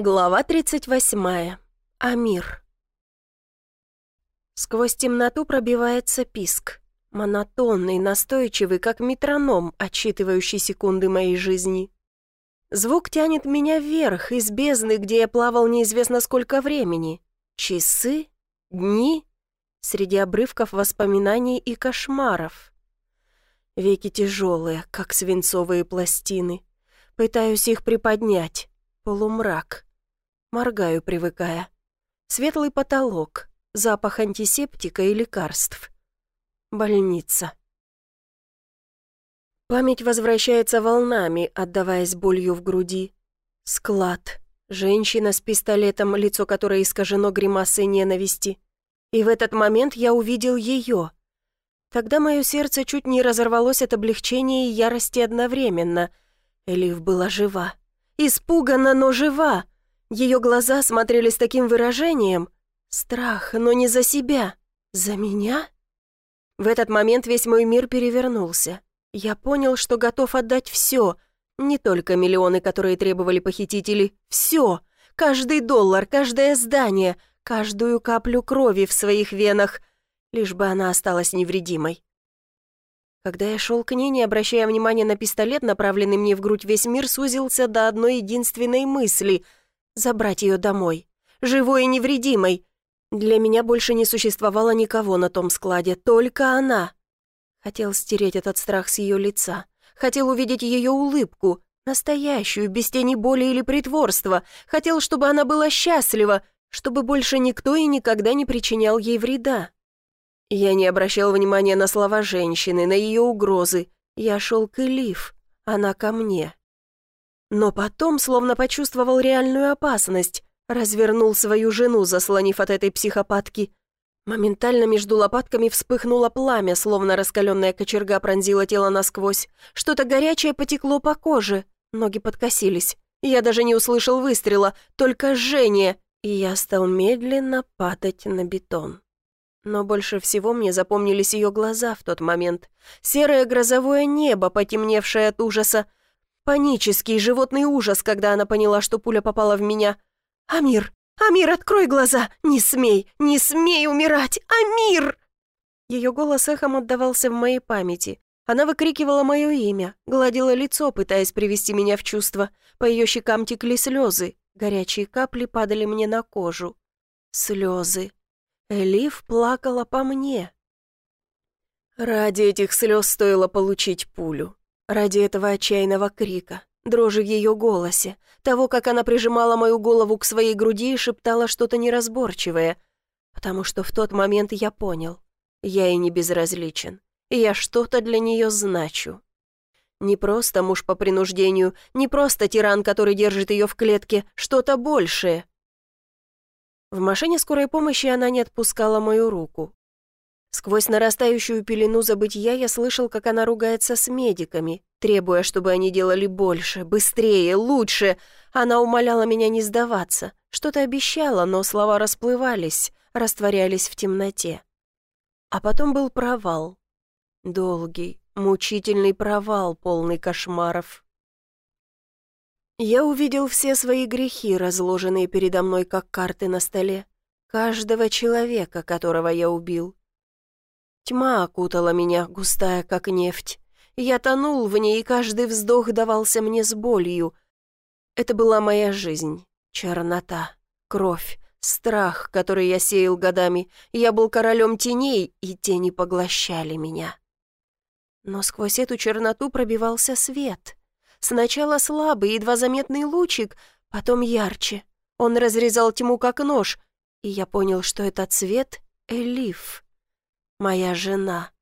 Глава 38. Амир. Сквозь темноту пробивается писк. Монотонный, настойчивый, как метроном, отсчитывающий секунды моей жизни. Звук тянет меня вверх, из бездны, где я плавал неизвестно сколько времени. Часы? Дни? Среди обрывков воспоминаний и кошмаров. Веки тяжелые, как свинцовые пластины. Пытаюсь их приподнять. Полумрак. Моргаю, привыкая. Светлый потолок, запах антисептика и лекарств. Больница. Память возвращается волнами, отдаваясь болью в груди. Склад. Женщина с пистолетом, лицо которой искажено гримасой ненависти. И в этот момент я увидел ее. Тогда мое сердце чуть не разорвалось от облегчения и ярости одновременно. Элиф была жива. Испугана, но жива. Ее глаза смотрели с таким выражением. Страх, но не за себя. За меня? В этот момент весь мой мир перевернулся. Я понял, что готов отдать все. Не только миллионы, которые требовали похитители. Все. Каждый доллар, каждое здание, каждую каплю крови в своих венах. Лишь бы она осталась невредимой. Когда я шел к ней, не обращая внимания на пистолет, направленный мне в грудь, весь мир сузился до одной единственной мысли — забрать ее домой. Живой и невредимой. Для меня больше не существовало никого на том складе, только она. Хотел стереть этот страх с ее лица. Хотел увидеть ее улыбку, настоящую, без тени боли или притворства. Хотел, чтобы она была счастлива, чтобы больше никто и никогда не причинял ей вреда. Я не обращал внимания на слова женщины, на ее угрозы. Я шел к Элиф, она ко мне. Но потом, словно почувствовал реальную опасность, развернул свою жену, заслонив от этой психопатки. Моментально между лопатками вспыхнуло пламя, словно раскаленная кочерга пронзила тело насквозь. Что-то горячее потекло по коже, ноги подкосились. Я даже не услышал выстрела, только жжение, и я стал медленно падать на бетон. Но больше всего мне запомнились ее глаза в тот момент. Серое грозовое небо, потемневшее от ужаса, Панический животный ужас, когда она поняла, что пуля попала в меня. «Амир! Амир, открой глаза! Не смей! Не смей умирать! Амир!» Ее голос эхом отдавался в моей памяти. Она выкрикивала мое имя, гладила лицо, пытаясь привести меня в чувство. По ее щекам текли слезы. Горячие капли падали мне на кожу. Слезы. Элиф плакала по мне. Ради этих слез стоило получить пулю. Ради этого отчаянного крика, дрожи в ее голосе, того, как она прижимала мою голову к своей груди и шептала что-то неразборчивое, потому что в тот момент я понял, я ей не безразличен, и я что-то для нее значу. Не просто муж по принуждению, не просто тиран, который держит ее в клетке, что-то большее. В машине скорой помощи она не отпускала мою руку, Сквозь нарастающую пелену забытия я слышал, как она ругается с медиками, требуя, чтобы они делали больше, быстрее, лучше. Она умоляла меня не сдаваться, что-то обещала, но слова расплывались, растворялись в темноте. А потом был провал. Долгий, мучительный провал, полный кошмаров. Я увидел все свои грехи, разложенные передо мной, как карты на столе. Каждого человека, которого я убил. Тьма окутала меня, густая, как нефть. Я тонул в ней, и каждый вздох давался мне с болью. Это была моя жизнь, чернота, кровь, страх, который я сеял годами. Я был королем теней, и тени поглощали меня. Но сквозь эту черноту пробивался свет. Сначала слабый, едва заметный лучик, потом ярче. Он разрезал тьму, как нож, и я понял, что этот цвет — Элиф. Моя жена.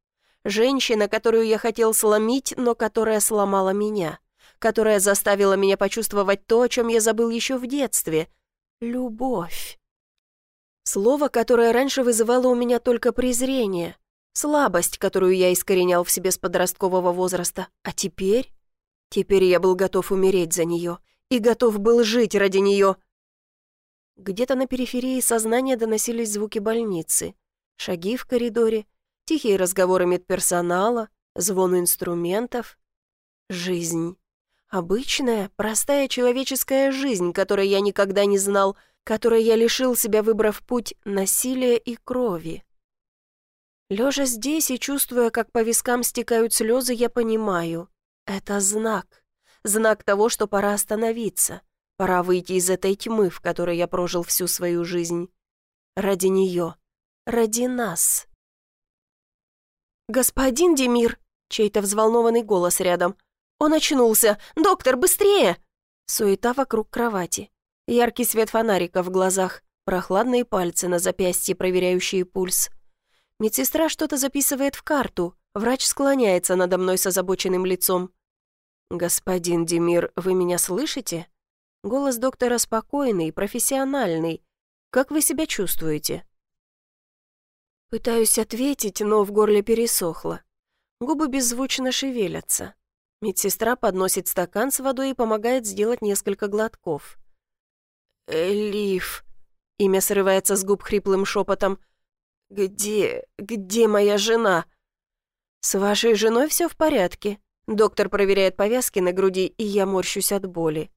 Женщина, которую я хотел сломить, но которая сломала меня. Которая заставила меня почувствовать то, о чем я забыл еще в детстве. Любовь. Слово, которое раньше вызывало у меня только презрение. Слабость, которую я искоренял в себе с подросткового возраста. А теперь? Теперь я был готов умереть за нее. И готов был жить ради нее. Где-то на периферии сознания доносились звуки больницы. Шаги в коридоре, тихие разговоры медперсонала, звон инструментов. Жизнь. Обычная, простая человеческая жизнь, которой я никогда не знал, которой я лишил себя, выбрав путь насилия и крови. Лежа здесь и чувствуя, как по вискам стекают слезы, я понимаю, это знак. Знак того, что пора остановиться. Пора выйти из этой тьмы, в которой я прожил всю свою жизнь. Ради нее. Ради нас. «Господин Демир!» — чей-то взволнованный голос рядом. «Он очнулся! Доктор, быстрее!» Суета вокруг кровати. Яркий свет фонарика в глазах, прохладные пальцы на запястье, проверяющие пульс. Медсестра что-то записывает в карту. Врач склоняется надо мной с озабоченным лицом. «Господин Демир, вы меня слышите?» Голос доктора спокойный, профессиональный. «Как вы себя чувствуете?» Пытаюсь ответить, но в горле пересохло. Губы беззвучно шевелятся. Медсестра подносит стакан с водой и помогает сделать несколько глотков. «Элиф», — имя срывается с губ хриплым шепотом, «Где, где моя жена?» «С вашей женой все в порядке». Доктор проверяет повязки на груди, и я морщусь от боли.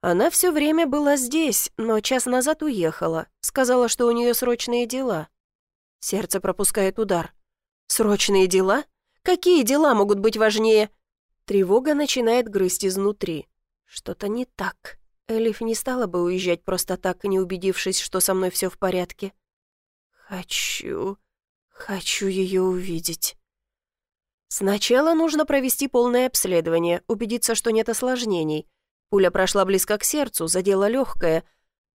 Она все время была здесь, но час назад уехала. Сказала, что у нее срочные дела. Сердце пропускает удар. Срочные дела? Какие дела могут быть важнее? Тревога начинает грызть изнутри. Что-то не так. Элиф не стала бы уезжать просто так, не убедившись, что со мной все в порядке. Хочу... хочу ее увидеть. Сначала нужно провести полное обследование, убедиться, что нет осложнений. Пуля прошла близко к сердцу, задела легкое.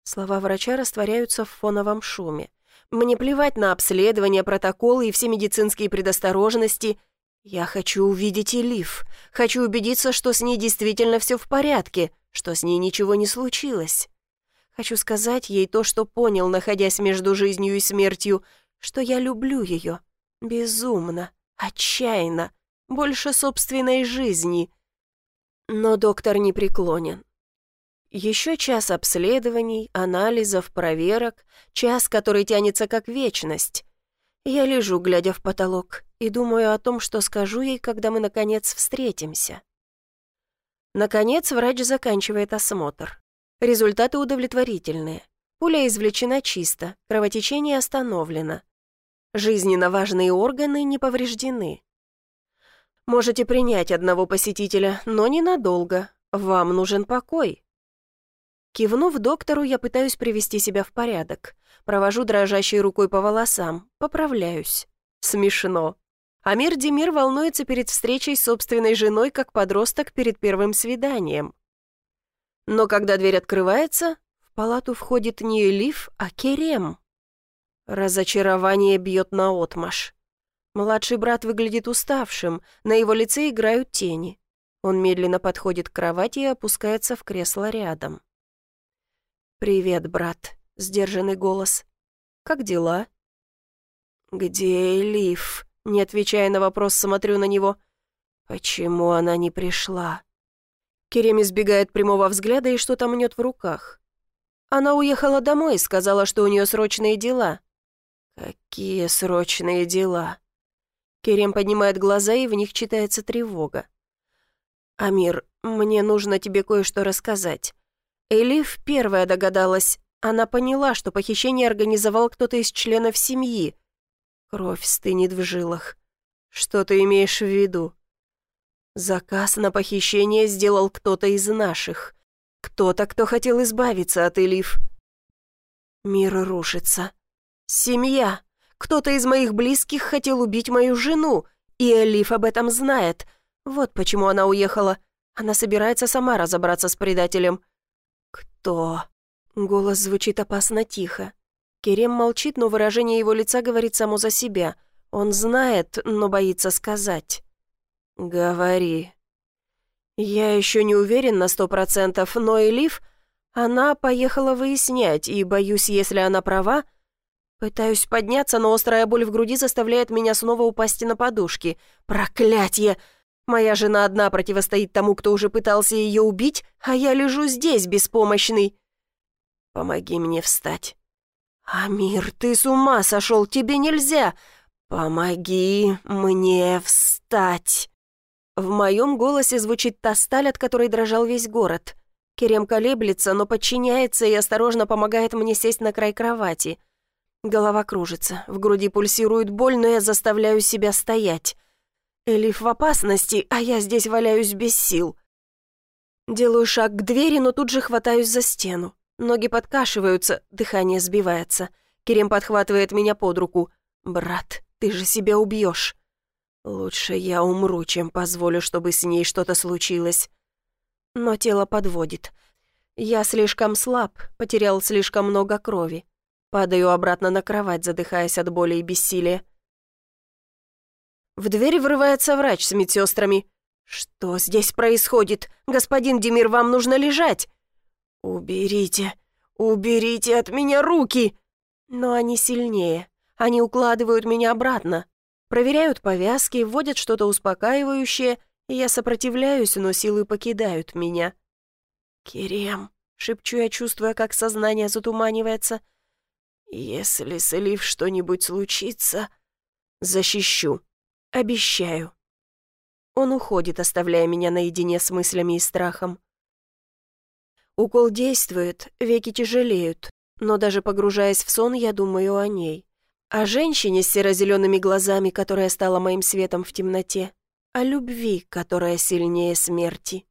Слова врача растворяются в фоновом шуме. Мне плевать на обследование, протоколы и все медицинские предосторожности. Я хочу увидеть Элиф. Хочу убедиться, что с ней действительно все в порядке — что с ней ничего не случилось. Хочу сказать ей то, что понял, находясь между жизнью и смертью, что я люблю ее. Безумно, отчаянно, больше собственной жизни. Но доктор не преклонен. Еще час обследований, анализов, проверок, час, который тянется как вечность. Я лежу, глядя в потолок, и думаю о том, что скажу ей, когда мы, наконец, встретимся. Наконец, врач заканчивает осмотр. Результаты удовлетворительные. Пуля извлечена чисто, кровотечение остановлено. Жизненно важные органы не повреждены. Можете принять одного посетителя, но ненадолго. Вам нужен покой. Кивнув доктору, я пытаюсь привести себя в порядок. Провожу дрожащей рукой по волосам, поправляюсь. Смешно. Амир Демир волнуется перед встречей с собственной женой, как подросток перед первым свиданием. Но когда дверь открывается, в палату входит не Элиф, а Керем. Разочарование бьет наотмашь. Младший брат выглядит уставшим, на его лице играют тени. Он медленно подходит к кровати и опускается в кресло рядом. «Привет, брат», — сдержанный голос. «Как дела?» «Где Элиф?» Не отвечая на вопрос, смотрю на него. «Почему она не пришла?» Керем избегает прямого взгляда и что-то мнет в руках. Она уехала домой и сказала, что у нее срочные дела. «Какие срочные дела?» Керем поднимает глаза, и в них читается тревога. «Амир, мне нужно тебе кое-что рассказать. Элиф первая догадалась. Она поняла, что похищение организовал кто-то из членов семьи, Кровь стынет в жилах. Что ты имеешь в виду? Заказ на похищение сделал кто-то из наших. Кто-то, кто хотел избавиться от Элиф. Мир рушится. Семья. Кто-то из моих близких хотел убить мою жену, и Элиф об этом знает. Вот почему она уехала. Она собирается сама разобраться с предателем. Кто? Голос звучит опасно тихо. Керем молчит, но выражение его лица говорит само за себя. Он знает, но боится сказать. «Говори». «Я еще не уверен на сто процентов, но Элиф, она поехала выяснять, и, боюсь, если она права, Пытаюсь подняться, но острая боль в груди заставляет меня снова упасть на подушки. Проклятье! Моя жена одна противостоит тому, кто уже пытался ее убить, а я лежу здесь, беспомощный. Помоги мне встать. «Амир, ты с ума сошел, тебе нельзя! Помоги мне встать!» В моем голосе звучит та сталь, от которой дрожал весь город. Керем колеблется, но подчиняется и осторожно помогает мне сесть на край кровати. Голова кружится, в груди пульсирует боль, но я заставляю себя стоять. Элиф в опасности, а я здесь валяюсь без сил. Делаю шаг к двери, но тут же хватаюсь за стену. Ноги подкашиваются, дыхание сбивается. Керем подхватывает меня под руку. «Брат, ты же себя убьешь. Лучше я умру, чем позволю, чтобы с ней что-то случилось. Но тело подводит. Я слишком слаб, потерял слишком много крови. Падаю обратно на кровать, задыхаясь от боли и бессилия. В дверь врывается врач с медсестрами. «Что здесь происходит? Господин Демир, вам нужно лежать!» «Уберите! Уберите от меня руки!» Но они сильнее. Они укладывают меня обратно. Проверяют повязки, вводят что-то успокаивающее, и я сопротивляюсь, но силы покидают меня. «Керем», — шепчу я, чувствуя, как сознание затуманивается, «если с Элив что-нибудь случится, защищу, обещаю». Он уходит, оставляя меня наедине с мыслями и страхом. Укол действует, веки тяжелеют, но даже погружаясь в сон, я думаю о ней. О женщине с серо-зелеными глазами, которая стала моим светом в темноте. О любви, которая сильнее смерти.